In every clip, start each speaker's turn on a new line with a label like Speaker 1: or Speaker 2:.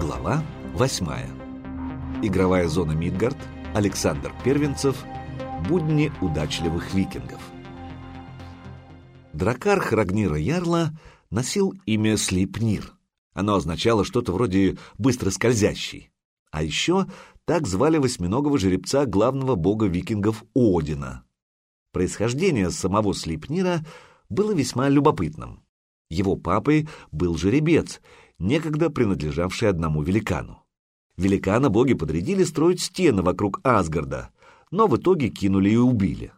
Speaker 1: Глава восьмая. Игровая зона Мидгард, Александр Первенцев, будни удачливых викингов. Дракар Храгнира Ярла носил имя Слипнир. Оно означало что-то вроде «быстро скользящий». А еще так звали восьминогого жеребца главного бога викингов Одина. Происхождение самого Слипнира было весьма любопытным. Его папой был жеребец, некогда принадлежавший одному великану. Великана боги подрядили строить стены вокруг Асгарда, но в итоге кинули и убили.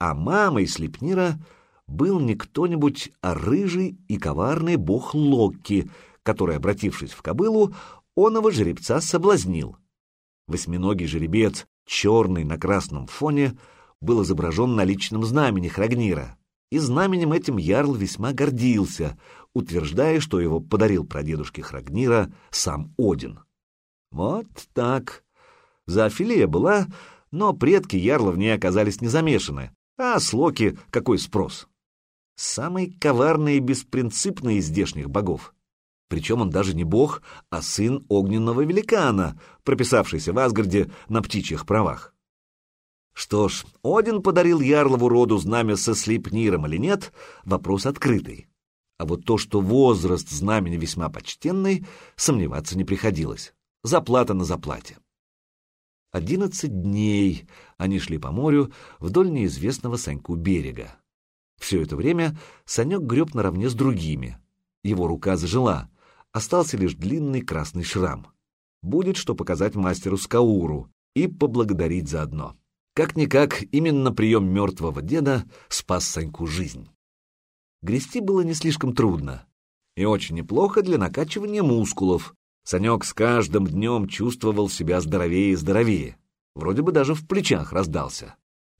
Speaker 1: А мамой Слепнира был не кто-нибудь, а рыжий и коварный бог Локки, который, обратившись в кобылу, оного жеребца соблазнил. Восьминогий жеребец, черный на красном фоне, был изображен на личном знамени Храгнира, и знаменем этим Ярл весьма гордился, утверждая, что его подарил прадедушке Храгнира сам Один. Вот так. Зоофилия была, но предки Ярла в ней оказались не замешаны, а с Локи какой спрос? Самый коварный и беспринципный из здешних богов. Причем он даже не бог, а сын огненного великана, прописавшийся в Асгарде на птичьих правах. Что ж, Один подарил Ярлову роду знамя со Слепниром или нет, вопрос открытый. А вот то, что возраст знамени весьма почтенный, сомневаться не приходилось. Заплата на заплате. Одиннадцать дней они шли по морю вдоль неизвестного Саньку берега. Все это время Санек греб наравне с другими. Его рука зажила, остался лишь длинный красный шрам. Будет что показать мастеру Скауру и поблагодарить заодно. Как-никак, именно прием мертвого деда спас Саньку жизнь. Грести было не слишком трудно и очень неплохо для накачивания мускулов. Санек с каждым днем чувствовал себя здоровее и здоровее. Вроде бы даже в плечах раздался.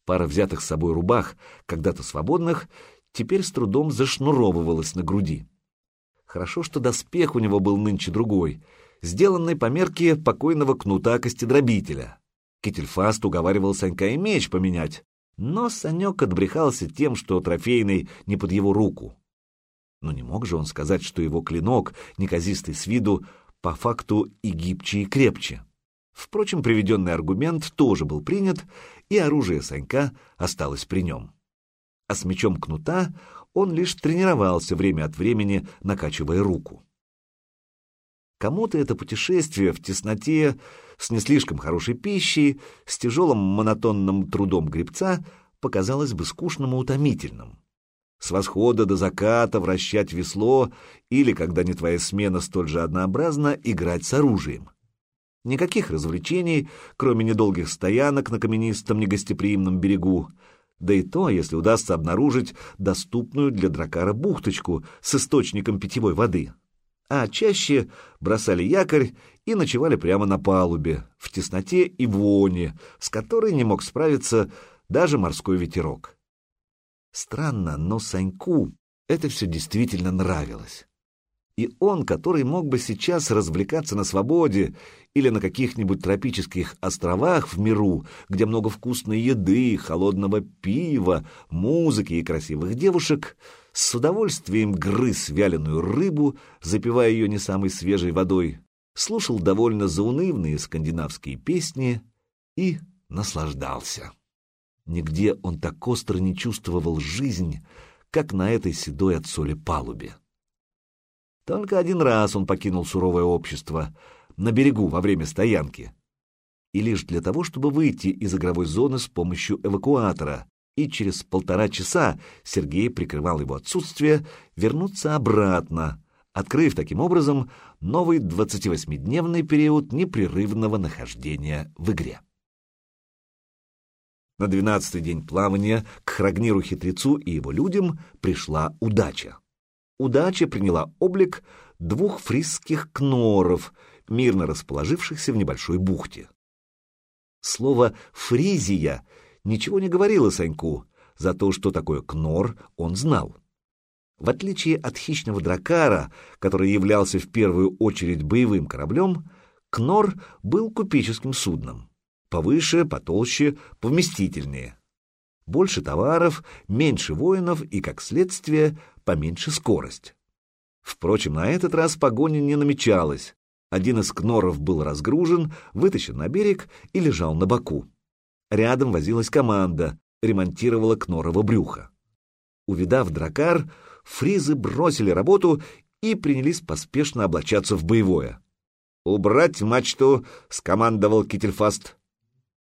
Speaker 1: Пара взятых с собой рубах, когда-то свободных, теперь с трудом зашнуровывалась на груди. Хорошо, что доспех у него был нынче другой, сделанный по мерке покойного кнута-костедробителя. Кительфаст уговаривал Санька и меч поменять, но Санек отбрехался тем, что трофейный не под его руку. Но не мог же он сказать, что его клинок, неказистый с виду, по факту и гибче, и крепче. Впрочем, приведенный аргумент тоже был принят, и оружие Санька осталось при нем. А с мечом кнута он лишь тренировался время от времени, накачивая руку. Кому-то это путешествие в тесноте, с не слишком хорошей пищей, с тяжелым монотонным трудом гребца показалось бы скучным и утомительным. С восхода до заката вращать весло или, когда не твоя смена столь же однообразна, играть с оружием. Никаких развлечений, кроме недолгих стоянок на каменистом негостеприимном берегу, да и то, если удастся обнаружить доступную для дракара бухточку с источником питьевой воды. А чаще бросали якорь и ночевали прямо на палубе, в тесноте и воне, с которой не мог справиться даже морской ветерок. Странно, но Саньку это все действительно нравилось. И он, который мог бы сейчас развлекаться на свободе или на каких-нибудь тропических островах в миру, где много вкусной еды, холодного пива, музыки и красивых девушек, с удовольствием грыз вяленую рыбу, запивая ее не самой свежей водой, слушал довольно заунывные скандинавские песни и наслаждался. Нигде он так остро не чувствовал жизнь, как на этой седой от соли палубе. Только один раз он покинул суровое общество, на берегу во время стоянки. И лишь для того, чтобы выйти из игровой зоны с помощью эвакуатора, и через полтора часа Сергей прикрывал его отсутствие, вернуться обратно, открыв таким образом новый 28-дневный период непрерывного нахождения в игре. На двенадцатый день плавания к Храгниру-хитрецу и его людям пришла удача удача приняла облик двух фрисских кноров, мирно расположившихся в небольшой бухте. Слово «фризия» ничего не говорило Саньку, за то, что такое кнор, он знал. В отличие от хищного дракара, который являлся в первую очередь боевым кораблем, кнор был купеческим судном. Повыше, потолще, повместительнее. Больше товаров, меньше воинов и, как следствие, поменьше скорость. Впрочем, на этот раз погони не намечалось. Один из кноров был разгружен, вытащен на берег и лежал на боку. Рядом возилась команда, ремонтировала кнорово брюхо. Увидав дракар, фризы бросили работу и принялись поспешно облачаться в боевое. «Убрать мачту!» — скомандовал Кительфаст.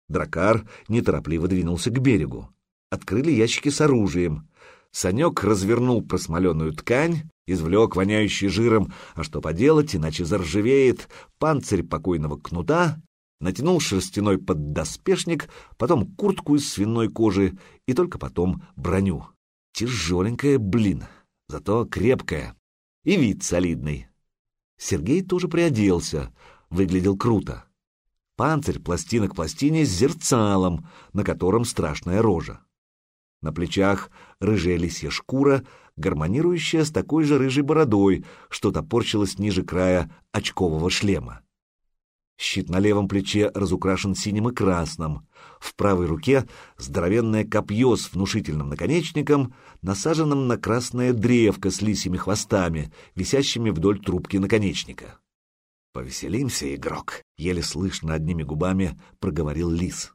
Speaker 1: Дракар неторопливо двинулся к берегу. Открыли ящики с оружием. Санек развернул просмоленную ткань, извлек воняющий жиром, а что поделать, иначе заржавеет, панцирь покойного кнута, натянул шерстяной поддоспешник, потом куртку из свиной кожи и только потом броню. Тяжеленькая, блин, зато крепкая. И вид солидный. Сергей тоже приоделся, выглядел круто. Панцирь пластина к пластине с зерцалом, на котором страшная рожа. На плечах рыжая лисья шкура, гармонирующая с такой же рыжей бородой, что топорчилась ниже края очкового шлема. Щит на левом плече разукрашен синим и красным. В правой руке здоровенное копье с внушительным наконечником, насаженным на красное древко с лисьими хвостами, висящими вдоль трубки наконечника. «Повеселимся, игрок!» — еле слышно одними губами проговорил лис.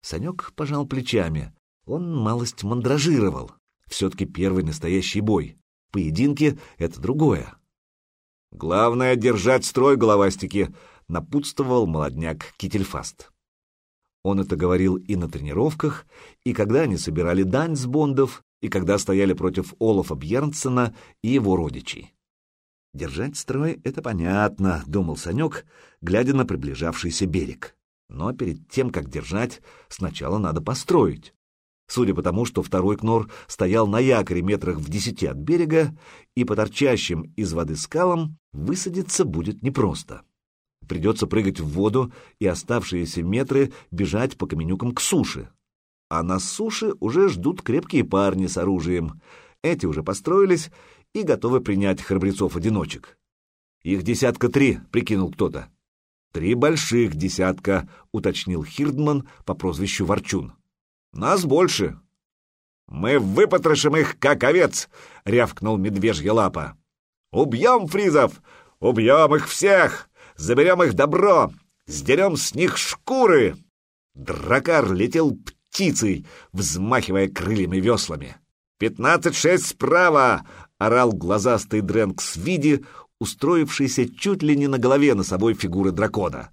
Speaker 1: Санек пожал плечами. Он малость мандражировал. Все-таки первый настоящий бой. Поединки — это другое. «Главное — держать строй, головастики!» Напутствовал молодняк Кительфаст. Он это говорил и на тренировках, и когда они собирали дань с бондов, и когда стояли против Олафа Бьернсона и его родичей. «Держать строй — это понятно», — думал Санек, глядя на приближавшийся берег. «Но перед тем, как держать, сначала надо построить». Судя по тому, что второй кнор стоял на якоре метрах в десяти от берега, и по торчащим из воды скалам высадиться будет непросто. Придется прыгать в воду и оставшиеся метры бежать по каменюкам к суше. А на суше уже ждут крепкие парни с оружием. Эти уже построились и готовы принять храбрецов-одиночек. «Их десятка три», — прикинул кто-то. «Три больших десятка», — уточнил Хирдман по прозвищу Ворчун. «Нас больше». «Мы выпотрошим их, как овец!» — рявкнул медвежья лапа. «Убьем фризов! Убьем их всех! Заберем их добро, сдерем с них шкуры!» Дракар летел птицей, взмахивая крыльями веслами. «Пятнадцать шесть справа!» — орал глазастый Дрэнк с види, устроившийся чуть ли не на голове носовой фигуры дракона.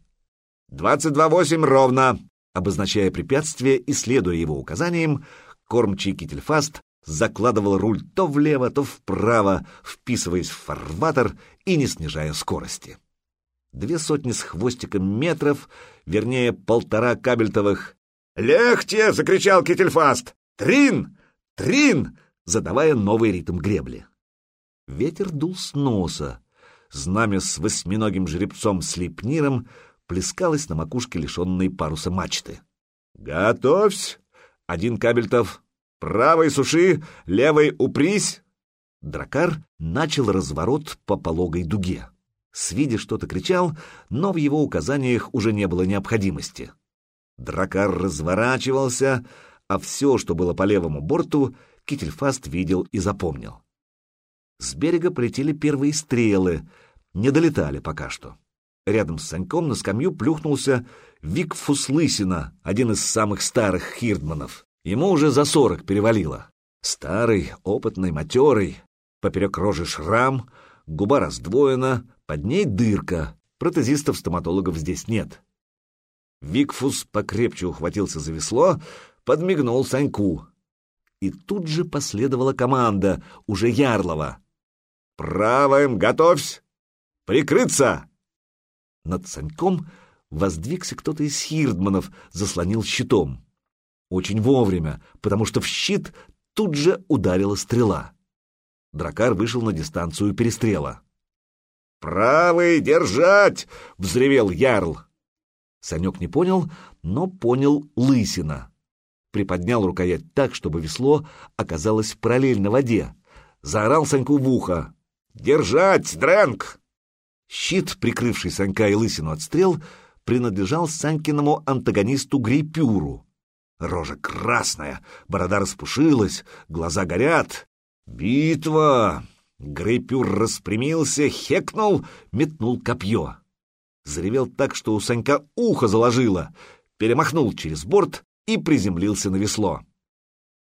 Speaker 1: «Двадцать два восемь ровно!» Обозначая препятствие и следуя его указаниям, кормчий Кительфаст закладывал руль то влево, то вправо, вписываясь в фарватер и не снижая скорости две сотни с хвостиком метров, вернее, полтора кабельтовых. «Легче!» — закричал Кительфаст. «Трин! Трин!» задавая новый ритм гребли. Ветер дул с носа. Знамя с восьминогим жеребцом Слепниром плескалось на макушке лишенной паруса мачты. «Готовься!» Один кабельтов. «Правой суши, левой упрись!» Дракар начал разворот по пологой дуге. Свиди что-то кричал, но в его указаниях уже не было необходимости. Дракар разворачивался, а все, что было по левому борту, Кительфаст видел и запомнил. С берега полетели первые стрелы, не долетали пока что. Рядом с Саньком на скамью плюхнулся Викфус Лысина, один из самых старых хирдманов. Ему уже за сорок перевалило. Старый, опытный, матерый, поперек рожи шрам, губа раздвоена, под ней дырка, протезистов-стоматологов здесь нет. Викфус покрепче ухватился за весло, подмигнул Саньку. И тут же последовала команда, уже Ярлова. «Правым, готовься! Прикрыться!» Над Саньком воздвигся кто-то из хирдманов, заслонил щитом. Очень вовремя, потому что в щит тут же ударила стрела. Дракар вышел на дистанцию перестрела. «Правый держать!» — взревел Ярл. Санек не понял, но понял Лысина. Приподнял рукоять так, чтобы весло оказалось параллельно воде. Заорал Саньку в ухо. «Держать, Дрэнк!» Щит, прикрывший Санька и Лысину от стрел, принадлежал Санькиному антагонисту Грейпюру. Рожа красная, борода распушилась, глаза горят. «Битва!» Грейпюр распрямился, хекнул, метнул копье. Заревел так, что у Санька ухо заложило, перемахнул через борт и приземлился на весло.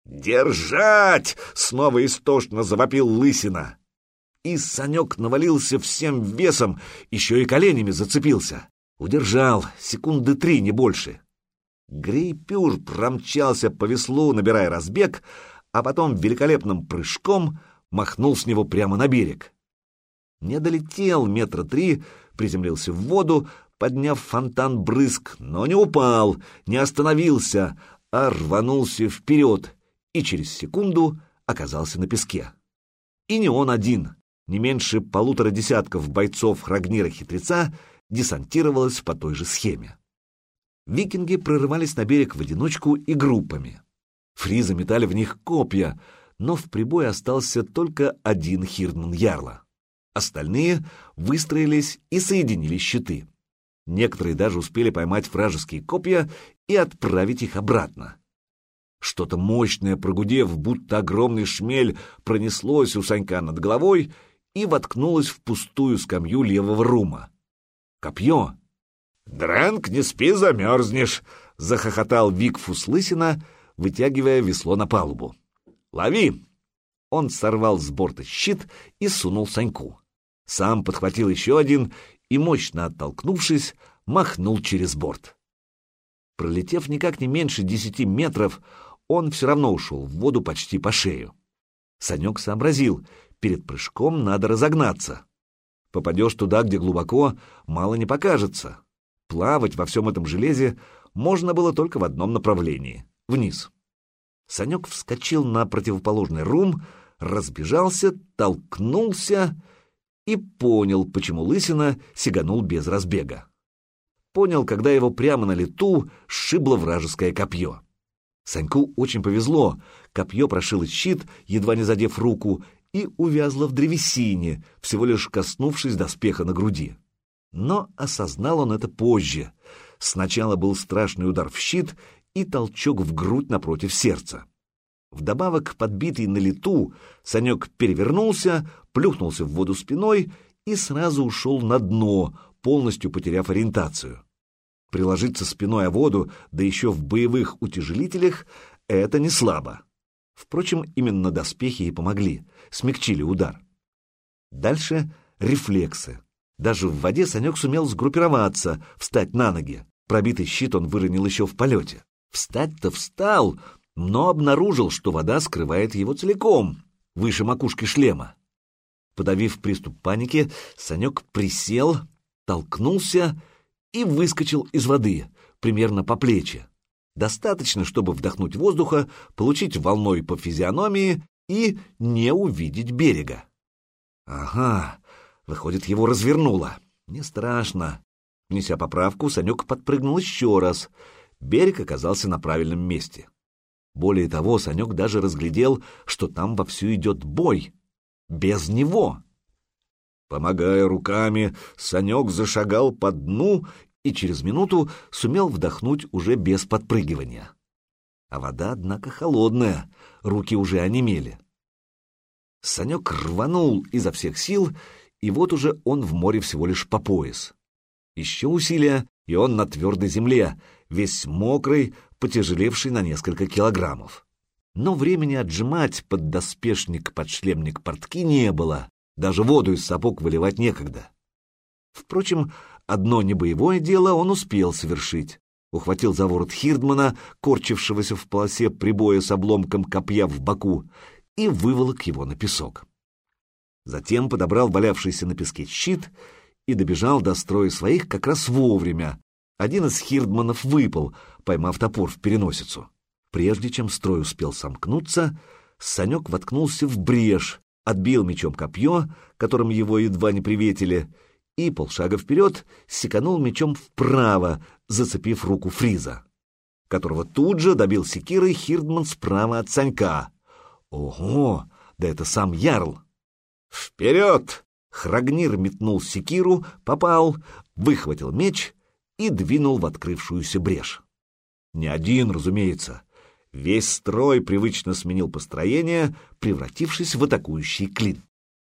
Speaker 1: «Держать!» — снова истошно завопил лысина. И Санек навалился всем весом, еще и коленями зацепился. Удержал, секунды три, не больше. Грейпюр промчался по веслу, набирая разбег, а потом великолепным прыжком махнул с него прямо на берег. Не долетел метра три, приземлился в воду, подняв фонтан брызг, но не упал, не остановился, а рванулся вперед и через секунду оказался на песке. И не он один, не меньше полутора десятков бойцов Рагнира-хитреца десантировалось по той же схеме. Викинги прорывались на берег в одиночку и группами. Фризы метали в них копья, но в прибой остался только один Хирдман Ярла. Остальные выстроились и соединили щиты. Некоторые даже успели поймать вражеские копья и отправить их обратно. Что-то мощное, прогудев, будто огромный шмель, пронеслось у Санька над головой и воткнулось в пустую скамью левого рума. Копье! «Дрэнк, не спи, замерзнешь!» — захохотал Викфус Лысина, вытягивая весло на палубу. «Лови!» Он сорвал с борта щит и сунул Саньку. Сам подхватил еще один и, мощно оттолкнувшись, махнул через борт. Пролетев никак не меньше десяти метров, он все равно ушел в воду почти по шею. Санек сообразил, перед прыжком надо разогнаться. Попадешь туда, где глубоко, мало не покажется. Плавать во всем этом железе можно было только в одном направлении — вниз. Санек вскочил на противоположный рум, разбежался, толкнулся и понял, почему лысина сиганул без разбега. Понял, когда его прямо на лету сшибло вражеское копье. Саньку очень повезло, копье прошило щит, едва не задев руку, и увязло в древесине, всего лишь коснувшись доспеха на груди. Но осознал он это позже. Сначала был страшный удар в щит и толчок в грудь напротив сердца. Вдобавок, подбитый на лету, Санек перевернулся, плюхнулся в воду спиной и сразу ушел на дно, полностью потеряв ориентацию. Приложиться спиной о воду, да еще в боевых утяжелителях, это не слабо. Впрочем, именно доспехи и помогли, смягчили удар. Дальше рефлексы. Даже в воде Санек сумел сгруппироваться, встать на ноги. Пробитый щит он выронил еще в полете. Встать-то встал, но обнаружил, что вода скрывает его целиком, выше макушки шлема. Подавив приступ паники, Санек присел, толкнулся и выскочил из воды, примерно по плечи. Достаточно, чтобы вдохнуть воздуха, получить волной по физиономии и не увидеть берега. Ага, выходит, его развернуло. Не страшно. Неся поправку, Санек подпрыгнул еще раз. Берег оказался на правильном месте. Более того, Санек даже разглядел, что там вовсю идет бой. Без него. Помогая руками, Санек зашагал по дну и через минуту сумел вдохнуть уже без подпрыгивания. А вода, однако, холодная, руки уже онемели. Санек рванул изо всех сил, и вот уже он в море всего лишь по пояс. Еще усилия, и он на твердой земле, весь мокрый, потяжелевший на несколько килограммов. Но времени отжимать под доспешник, под шлемник портки не было, даже воду из сапог выливать некогда. Впрочем, одно небоевое дело он успел совершить. Ухватил за ворот Хирдмана, корчившегося в полосе прибоя с обломком копья в боку, и выволок его на песок. Затем подобрал валявшийся на песке щит и добежал до строя своих как раз вовремя. Один из Хирдманов выпал, поймав топор в переносицу. Прежде чем строй успел сомкнуться, Санек воткнулся в брешь, отбил мечом копье, которым его едва не приветили, и, полшага вперед, секанул мечом вправо, зацепив руку Фриза, которого тут же добил секирой Хирдман справа от Санька. Ого, да это сам Ярл! Вперед! Храгнир метнул секиру, попал, выхватил меч и двинул в открывшуюся брешь. Не один, разумеется. Весь строй привычно сменил построение, превратившись в атакующий клин.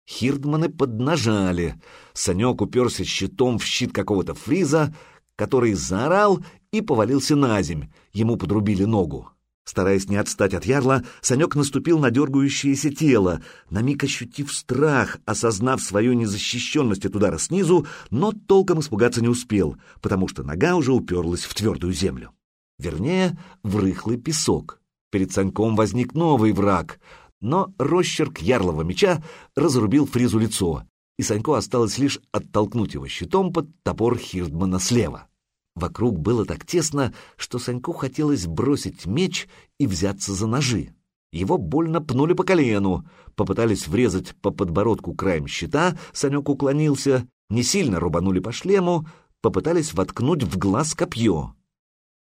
Speaker 1: Хирдманы поднажали. Санек уперся щитом в щит какого-то фриза, который заорал и повалился на земь. Ему подрубили ногу. Стараясь не отстать от ярла, Санек наступил на дергающееся тело, на миг ощутив страх, осознав свою незащищенность от удара снизу, но толком испугаться не успел, потому что нога уже уперлась в твердую землю. Вернее, в рыхлый песок. Перед Саньком возник новый враг, но росчерк ярлого меча разрубил фризу лицо, и Санько осталось лишь оттолкнуть его щитом под топор Хирдмана слева. Вокруг было так тесно, что Саньку хотелось бросить меч и взяться за ножи. Его больно пнули по колену, попытались врезать по подбородку краем щита, Санек уклонился, не сильно рубанули по шлему, попытались воткнуть в глаз копье.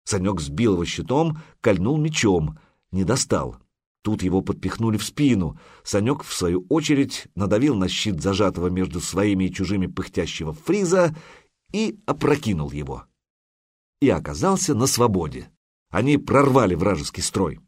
Speaker 1: Санек сбил его щитом, кольнул мечом, не достал. Тут его подпихнули в спину. Санек, в свою очередь, надавил на щит зажатого между своими и чужими пыхтящего фриза и опрокинул его и оказался на свободе. Они прорвали вражеский строй.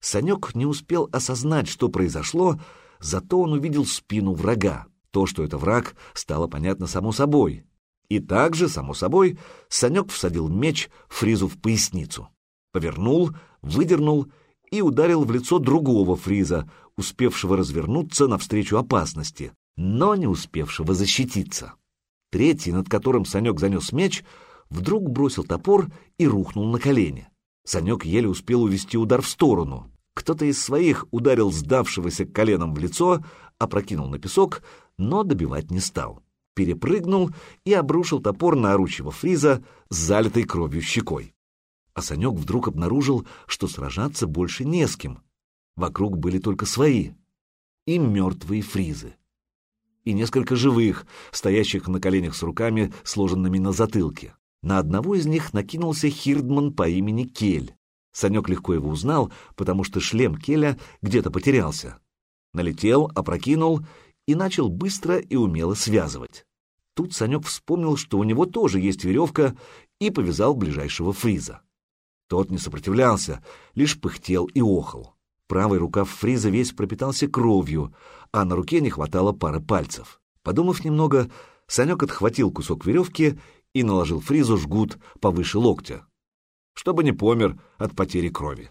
Speaker 1: Санек не успел осознать, что произошло, зато он увидел спину врага. То, что это враг, стало понятно само собой. И также, само собой, Санек всадил меч Фризу в поясницу. Повернул, выдернул и ударил в лицо другого Фриза, успевшего развернуться навстречу опасности, но не успевшего защититься. Третий, над которым Санек занес меч, вдруг бросил топор и рухнул на колени. Санек еле успел увести удар в сторону. Кто-то из своих ударил сдавшегося коленом в лицо, опрокинул на песок, но добивать не стал. Перепрыгнул и обрушил топор на оручьего фриза с залитой кровью щекой. А Санек вдруг обнаружил, что сражаться больше не с кем. Вокруг были только свои и мертвые фризы. И несколько живых, стоящих на коленях с руками, сложенными на затылке. На одного из них накинулся Хирдман по имени Кель. Санек легко его узнал, потому что шлем Келя где-то потерялся. Налетел, опрокинул и начал быстро и умело связывать. Тут Санек вспомнил, что у него тоже есть веревка, и повязал ближайшего фриза. Тот не сопротивлялся, лишь пыхтел и охал. Правый рукав фриза весь пропитался кровью, а на руке не хватало пары пальцев. Подумав немного, Санек отхватил кусок веревки и наложил фризу жгут повыше локтя, чтобы не помер от потери крови.